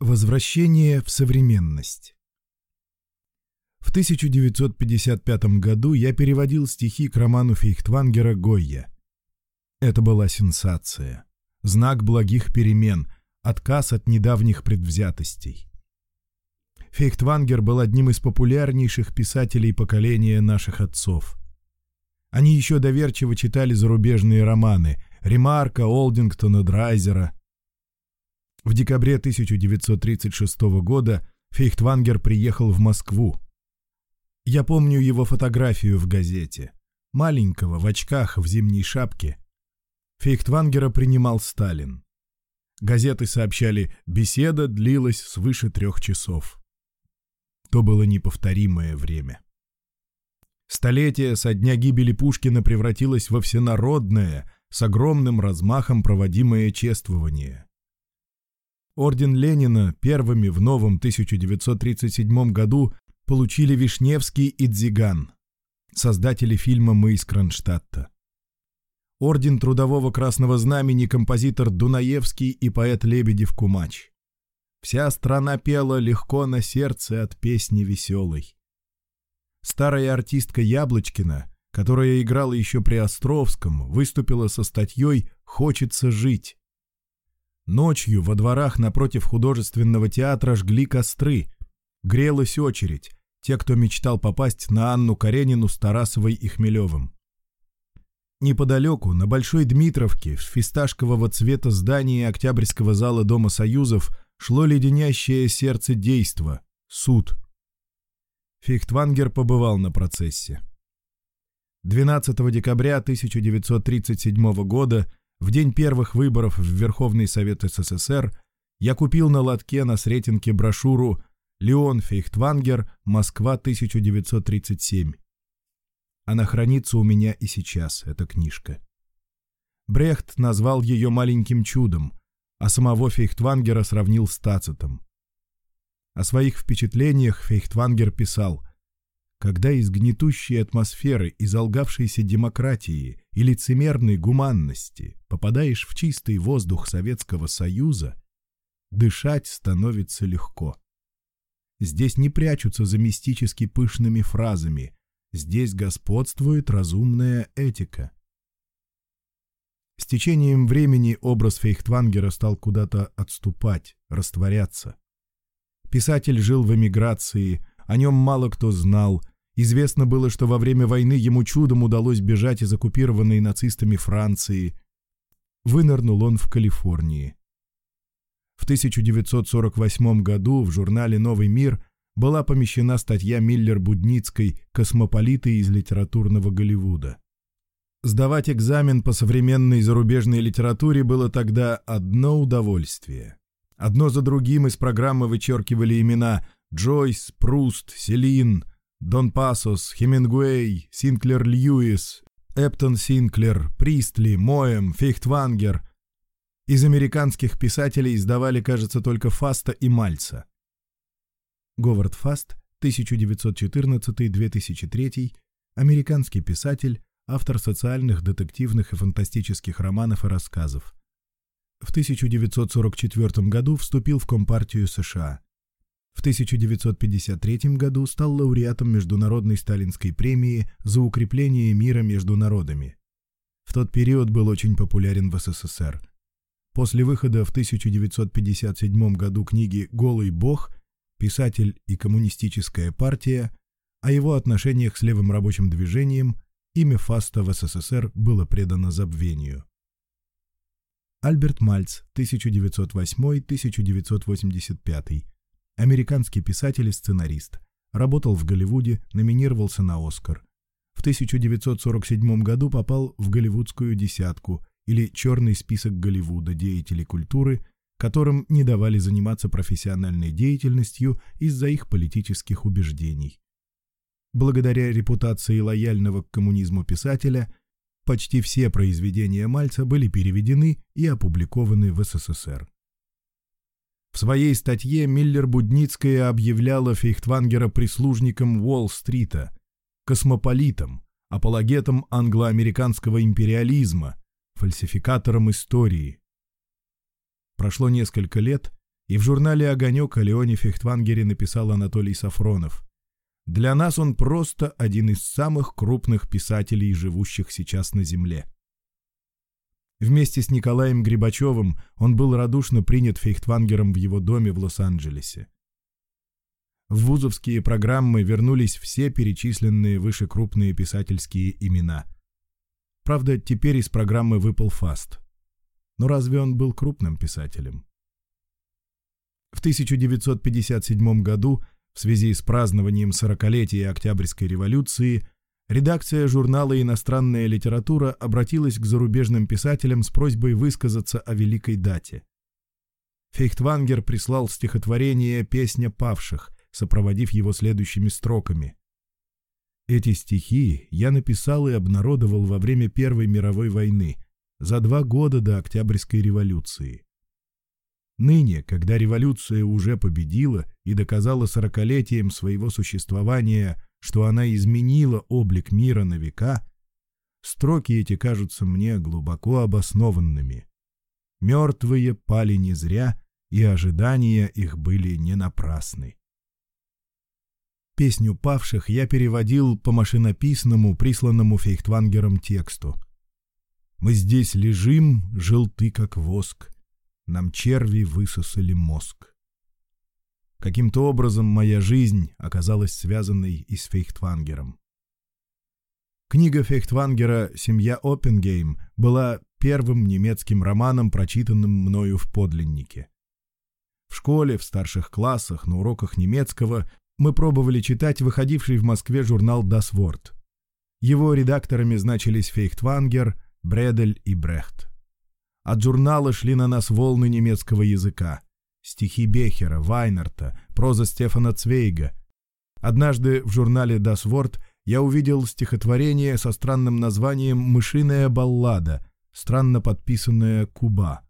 Возвращение в современность. В 1955 году я переводил стихи к роману Фейхтвангера «Гойя». Это была сенсация, знак благих перемен, отказ от недавних предвзятостей. Фейхтвангер был одним из популярнейших писателей поколения наших отцов. Они еще доверчиво читали зарубежные романы Ремарка, Олдингтона, Драйзера – в декабре 1936 года Фейхтвангер приехал в Москву. Я помню его фотографию в газете. Маленького, в очках, в зимней шапке. Фейхтвангера принимал Сталин. Газеты сообщали, беседа длилась свыше трех часов. То было неповторимое время. Столетие со дня гибели Пушкина превратилось во всенародное, с огромным размахом проводимое чествование. Орден Ленина первыми в новом 1937 году получили Вишневский и Дзиган, создатели фильма «Мы из Кронштадта». Орден Трудового Красного Знамени композитор Дунаевский и поэт Лебедев-Кумач. Вся страна пела легко на сердце от песни веселой. Старая артистка Яблочкина, которая играла еще при Островском, выступила со статьей «Хочется жить», Ночью во дворах напротив художественного театра жгли костры. Грелась очередь. Те, кто мечтал попасть на Анну Каренину с Тарасовой и Хмелевым. Неподалеку, на Большой Дмитровке, в фисташкового цвета здании Октябрьского зала Дома Союзов, шло леденящее сердце действо — суд. Фихтвангер побывал на процессе. 12 декабря 1937 года – в день первых выборов в Верховный Совет СССР я купил на лотке на Сретенке брошюру «Леон Фейхтвангер. Москва, 1937». Она хранится у меня и сейчас, эта книжка. Брехт назвал ее «маленьким чудом», а самого Фейхтвангера сравнил с Тацитом. О своих впечатлениях Фейхтвангер писал когда из гнетущей атмосферы, из алгавшейся демократии и лицемерной гуманности попадаешь в чистый воздух Советского Союза, дышать становится легко. Здесь не прячутся за мистически пышными фразами, здесь господствует разумная этика. С течением времени образ Фейхтвангера стал куда-то отступать, растворяться. Писатель жил в эмиграции, о нем мало кто знал, Известно было, что во время войны ему чудом удалось бежать из оккупированной нацистами Франции. Вынырнул он в Калифорнии. В 1948 году в журнале «Новый мир» была помещена статья Миллер-Будницкой «Космополиты из литературного Голливуда». Сдавать экзамен по современной зарубежной литературе было тогда одно удовольствие. Одно за другим из программы вычеркивали имена Джойс, Пруст, Селин – Дон Пасос, Хемингуэй, Синклер Льюис, Эптон Синклер, Пристли, Моэм, Фейхтвангер. Из американских писателей издавали, кажется, только Фаста и Мальца. Говард Фаст, 1914-2003, американский писатель, автор социальных, детективных и фантастических романов и рассказов. В 1944 году вступил в Компартию США – в 1953 году стал лауреатом Международной сталинской премии за укрепление мира между народами. В тот период был очень популярен в СССР. После выхода в 1957 году книги «Голый бог», «Писатель и коммунистическая партия», о его отношениях с левым рабочим движением, имя Фаста в СССР было предано забвению. Альберт Мальц, 1908-1985 Американский писатель и сценарист. Работал в Голливуде, номинировался на «Оскар». В 1947 году попал в голливудскую «десятку» или «черный список Голливуда» деятелей культуры, которым не давали заниматься профессиональной деятельностью из-за их политических убеждений. Благодаря репутации лояльного к коммунизму писателя, почти все произведения Мальца были переведены и опубликованы в СССР. В своей статье Миллер Будницкая объявляла Фейхтвангера прислужником Уолл-стрита, космополитом, апологетом англоамериканского империализма, фальсификатором истории. Прошло несколько лет, и в журнале «Огонек» о Леоне Фейхтвангере написал Анатолий Сафронов. «Для нас он просто один из самых крупных писателей, живущих сейчас на Земле». Вместе с Николаем Грибачевым он был радушно принят фейхтвангером в его доме в Лос-Анджелесе. В вузовские программы вернулись все перечисленные выше крупные писательские имена. Правда, теперь из программы выпал Фаст. Но разве он был крупным писателем? В 1957 году в связи с празднованием 40-летия Октябрьской революции редакция журнала «Иностранная литература» обратилась к зарубежным писателям с просьбой высказаться о великой дате. Фейхтвангер прислал стихотворение «Песня павших», сопроводив его следующими строками. «Эти стихи я написал и обнародовал во время Первой мировой войны, за два года до Октябрьской революции. Ныне, когда революция уже победила и доказала сорокалетием своего существования – что она изменила облик мира на века, строки эти кажутся мне глубоко обоснованными. Мертвые пали не зря, и ожидания их были не напрасны. Песню павших я переводил по машинописному, присланному фейхтвангером тексту. «Мы здесь лежим, желты как воск, нам черви высосали мозг». Каким-то образом моя жизнь оказалась связанной и с Фейхтвангером. Книга Фейхтвангера «Семья Оппенгейм» была первым немецким романом, прочитанным мною в подлиннике. В школе, в старших классах, на уроках немецкого мы пробовали читать выходивший в Москве журнал «Das Wort». Его редакторами значились Фейхтвангер, Бредель и Брехт. От журнала шли на нас волны немецкого языка стихи Бехера, Вайнерта, проза Стефана Цвейга. Однажды в журнале Das Wort я увидел стихотворение со странным названием «Мышиная баллада», странно подписанное «Куба».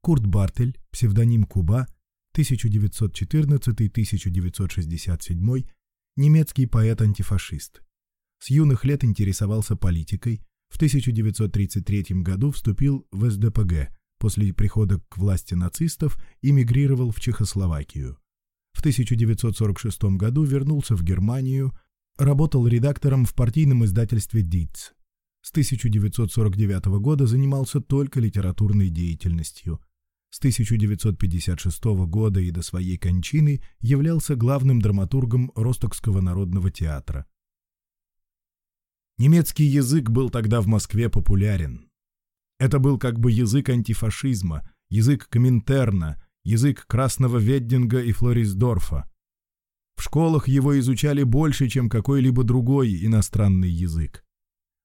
Курт Бартель, псевдоним Куба, 1914-1967, немецкий поэт-антифашист. С юных лет интересовался политикой, в 1933 году вступил в СДПГ – после прихода к власти нацистов эмигрировал в Чехословакию. В 1946 году вернулся в Германию, работал редактором в партийном издательстве Дитц. С 1949 года занимался только литературной деятельностью. С 1956 года и до своей кончины являлся главным драматургом Ростокского народного театра. Немецкий язык был тогда в Москве популярен. Это был как бы язык антифашизма, язык Коминтерна, язык Красного Веддинга и Флорисдорфа. В школах его изучали больше, чем какой-либо другой иностранный язык.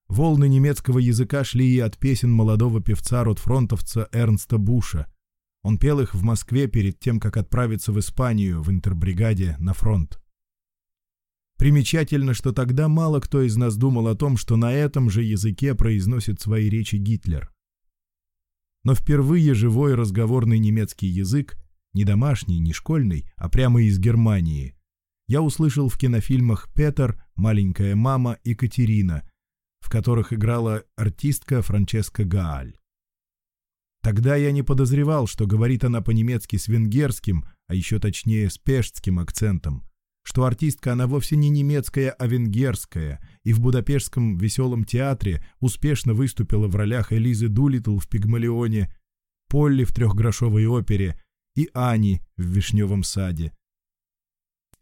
Волны немецкого языка шли и от песен молодого певца-ротфронтовца Эрнста Буша. Он пел их в Москве перед тем, как отправиться в Испанию в интербригаде на фронт. Примечательно, что тогда мало кто из нас думал о том, что на этом же языке произносит свои речи Гитлер но впервые живой разговорный немецкий язык, не домашний, не школьный, а прямо из Германии, я услышал в кинофильмах «Петер», «Маленькая мама» и «Катерина», в которых играла артистка Франческа Гааль. Тогда я не подозревал, что говорит она по-немецки с венгерским, а еще точнее с пештским акцентом что артистка она вовсе не немецкая, а венгерская, и в Будапештском веселом театре успешно выступила в ролях Элизы Дулитл в «Пигмалионе», Полли в трехгрошовой опере и Ани в «Вишневом саде».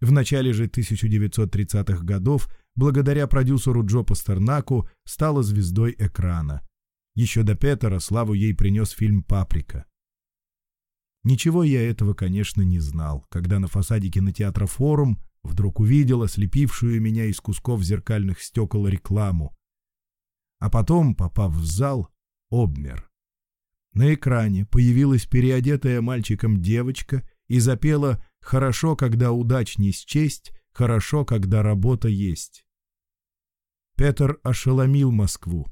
В начале же 1930-х годов, благодаря продюсеру Джо Пастернаку, стала звездой экрана. Еще до Петера славу ей принес фильм «Паприка». Ничего я этого, конечно, не знал, когда на фасаде кинотеатра «Форум» Вдруг увидела лепившую меня из кусков зеркальных стекол рекламу. А потом, попав в зал, обмер. На экране появилась переодетая мальчиком девочка и запела «Хорошо, когда удач не счесть, хорошо, когда работа есть». Петр ошеломил Москву.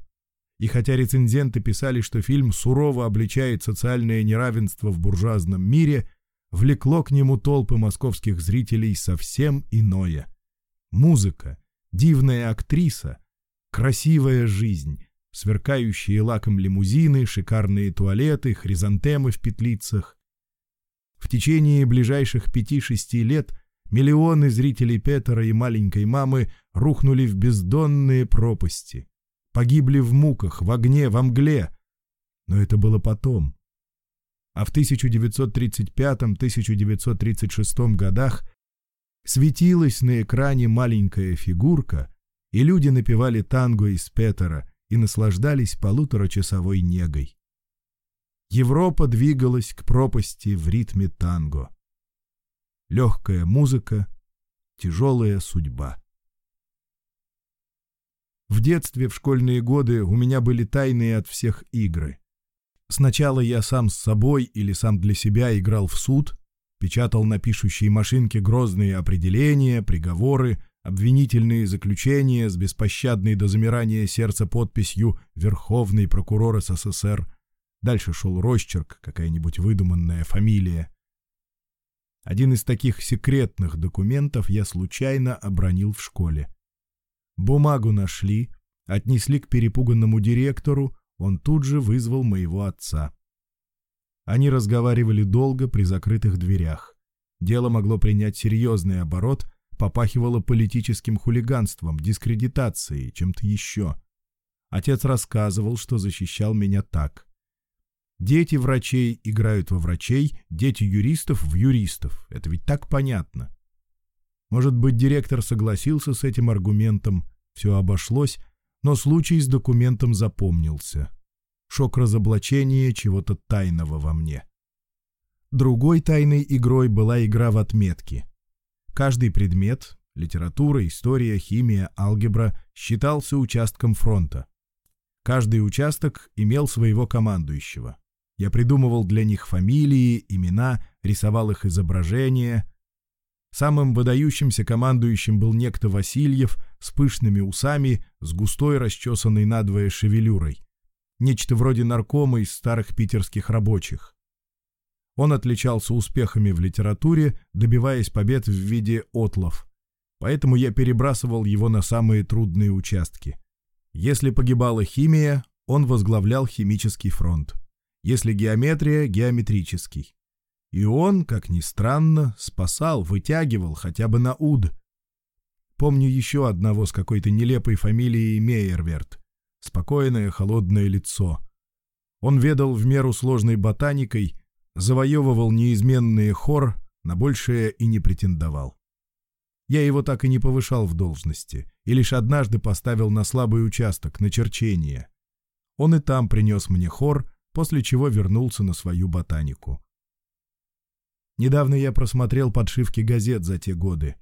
И хотя рецензенты писали, что фильм сурово обличает социальное неравенство в буржуазном мире, влекло к нему толпы московских зрителей совсем иное. Музыка, дивная актриса, красивая жизнь, сверкающие лаком лимузины, шикарные туалеты, хризантемы в петлицах. В течение ближайших пяти-шести лет миллионы зрителей Петера и маленькой мамы рухнули в бездонные пропасти, погибли в муках, в огне, в мгле. Но это было потом а в 1935-1936 годах светилась на экране маленькая фигурка, и люди напевали танго из Петера и наслаждались полуторачасовой негой. Европа двигалась к пропасти в ритме танго. Легкая музыка, тяжелая судьба. В детстве, в школьные годы, у меня были тайные от всех игры — Сначала я сам с собой или сам для себя играл в суд, печатал на пишущей машинке грозные определения, приговоры, обвинительные заключения с беспощадной до замирания сердца подписью «Верховный прокурор СССР». Дальше шел росчерк, какая-нибудь выдуманная фамилия. Один из таких секретных документов я случайно обронил в школе. Бумагу нашли, отнесли к перепуганному директору, он тут же вызвал моего отца. Они разговаривали долго при закрытых дверях. Дело могло принять серьезный оборот, попахивало политическим хулиганством, дискредитацией, чем-то еще. Отец рассказывал, что защищал меня так. Дети врачей играют во врачей, дети юристов в юристов. Это ведь так понятно. Может быть, директор согласился с этим аргументом, все обошлось, но случай с документом запомнился. Шок разоблачения чего-то тайного во мне. Другой тайной игрой была игра в отметки. Каждый предмет — литература, история, химия, алгебра — считался участком фронта. Каждый участок имел своего командующего. Я придумывал для них фамилии, имена, рисовал их изображения — Самым выдающимся командующим был некто Васильев с пышными усами, с густой расчесанной надвое шевелюрой. Нечто вроде наркома из старых питерских рабочих. Он отличался успехами в литературе, добиваясь побед в виде отлов. Поэтому я перебрасывал его на самые трудные участки. Если погибала химия, он возглавлял химический фронт. Если геометрия – геометрический. И он, как ни странно, спасал, вытягивал хотя бы на уд. Помню еще одного с какой-то нелепой фамилией Мейерверт. Спокойное, холодное лицо. Он ведал в меру сложной ботаникой, завоевывал неизменные хор, на большее и не претендовал. Я его так и не повышал в должности, и лишь однажды поставил на слабый участок, на черчение. Он и там принес мне хор, после чего вернулся на свою ботанику. Недавно я просмотрел подшивки газет за те годы.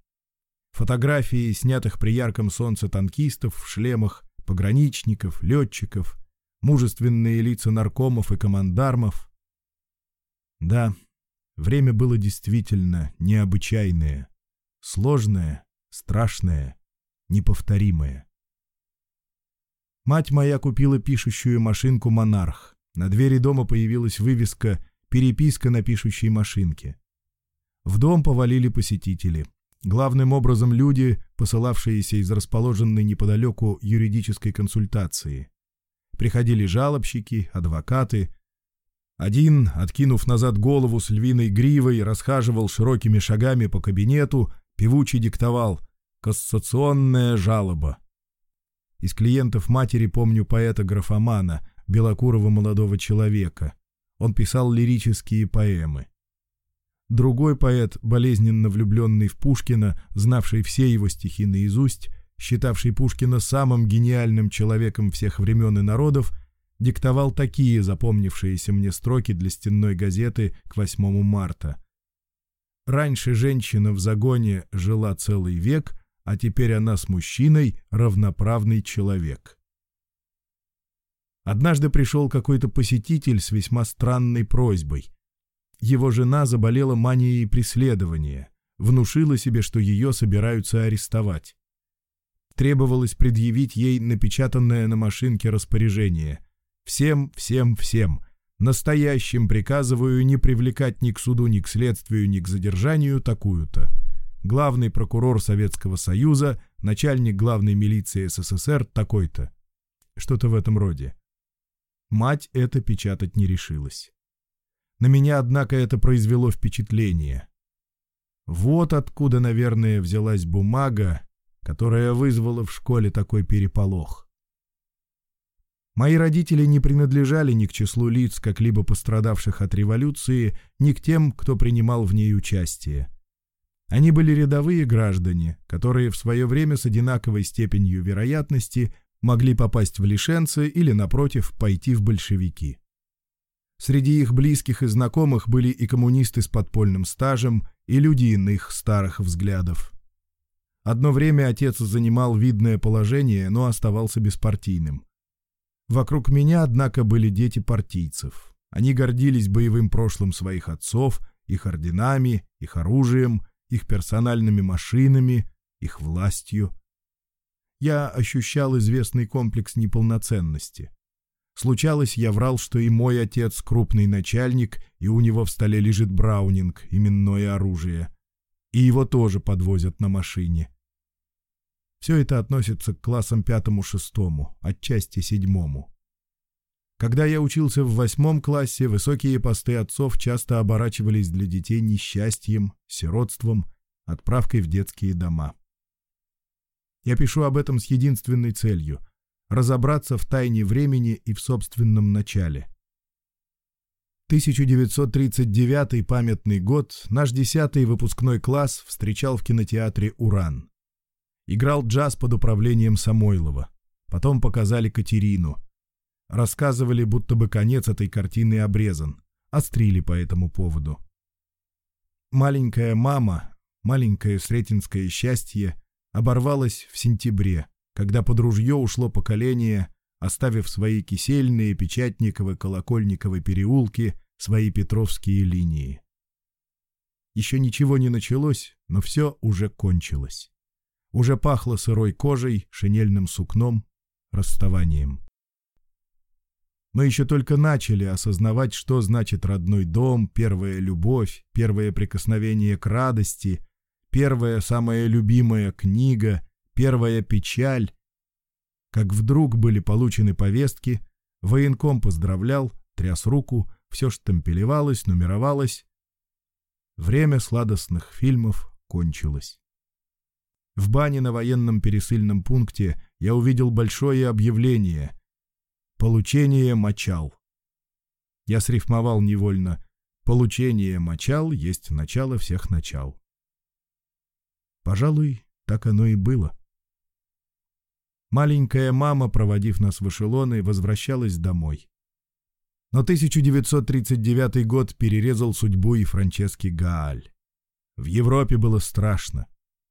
Фотографии, снятых при ярком солнце танкистов в шлемах, пограничников, летчиков, мужественные лица наркомов и командармов. Да, время было действительно необычайное, сложное, страшное, неповторимое. Мать моя купила пишущую машинку «Монарх». На двери дома появилась вывеска «Переписка на пишущей машинке». В дом повалили посетители. Главным образом люди, посылавшиеся из расположенной неподалеку юридической консультации. Приходили жалобщики, адвокаты. Один, откинув назад голову с львиной гривой, расхаживал широкими шагами по кабинету, певучий диктовал «Кассационная жалоба». Из клиентов матери помню поэта-графомана, белокурого молодого человека. Он писал лирические поэмы. Другой поэт, болезненно влюбленный в Пушкина, знавший все его стихи наизусть, считавший Пушкина самым гениальным человеком всех времен и народов, диктовал такие запомнившиеся мне строки для стенной газеты к 8 марта. «Раньше женщина в загоне жила целый век, а теперь она с мужчиной равноправный человек». Однажды пришел какой-то посетитель с весьма странной просьбой его жена заболела манией преследования, внушила себе, что ее собираются арестовать. Требовалось предъявить ей напечатанное на машинке распоряжение «Всем, всем, всем!» Настоящим приказываю не привлекать ни к суду, ни к следствию, ни к задержанию такую-то. Главный прокурор Советского Союза, начальник главной милиции СССР такой-то. Что-то в этом роде. Мать это печатать не решилась. На меня, однако, это произвело впечатление. Вот откуда, наверное, взялась бумага, которая вызвала в школе такой переполох. Мои родители не принадлежали ни к числу лиц, как-либо пострадавших от революции, ни к тем, кто принимал в ней участие. Они были рядовые граждане, которые в свое время с одинаковой степенью вероятности могли попасть в лишенцы или, напротив, пойти в большевики. Среди их близких и знакомых были и коммунисты с подпольным стажем, и люди иных старых взглядов. Одно время отец занимал видное положение, но оставался беспартийным. Вокруг меня, однако, были дети партийцев. Они гордились боевым прошлым своих отцов, их орденами, их оружием, их персональными машинами, их властью. Я ощущал известный комплекс неполноценности. Случалось, я врал, что и мой отец — крупный начальник, и у него в столе лежит браунинг, именное оружие. И его тоже подвозят на машине. Все это относится к классам пятому-шестому, отчасти седьмому. Когда я учился в восьмом классе, высокие посты отцов часто оборачивались для детей несчастьем, сиротством, отправкой в детские дома. Я пишу об этом с единственной целью — разобраться в тайне времени и в собственном начале. 1939 памятный год наш 10 выпускной класс встречал в кинотеатре «Уран». Играл джаз под управлением Самойлова. Потом показали Катерину. Рассказывали, будто бы конец этой картины обрезан. Острили по этому поводу. Маленькая мама, маленькое сретенское счастье оборвалось в сентябре – когда под ружье ушло поколение, оставив свои кисельные, печатниковы, колокольниковы переулки, свои петровские линии. Еще ничего не началось, но все уже кончилось. Уже пахло сырой кожей, шинельным сукном, расставанием. Мы еще только начали осознавать, что значит родной дом, первая любовь, первое прикосновение к радости, первая самая любимая книга — первая печаль. Как вдруг были получены повестки, военком поздравлял, тряс руку, все штампелевалось, нумеровалось. Время сладостных фильмов кончилось. В бане на военном пересыльном пункте я увидел большое объявление «Получение мочал». Я срифмовал невольно «Получение мочал есть начало всех начал». Пожалуй, так оно и было. Маленькая мама, проводив нас в эшелоны, возвращалась домой. Но 1939 год перерезал судьбу и Франчески Гааль. В Европе было страшно.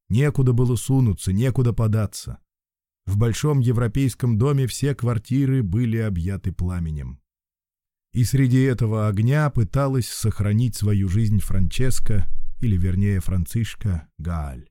Некуда было сунуться, некуда податься. В большом европейском доме все квартиры были объяты пламенем. И среди этого огня пыталась сохранить свою жизнь Франческа, или вернее Францишка, Гааль.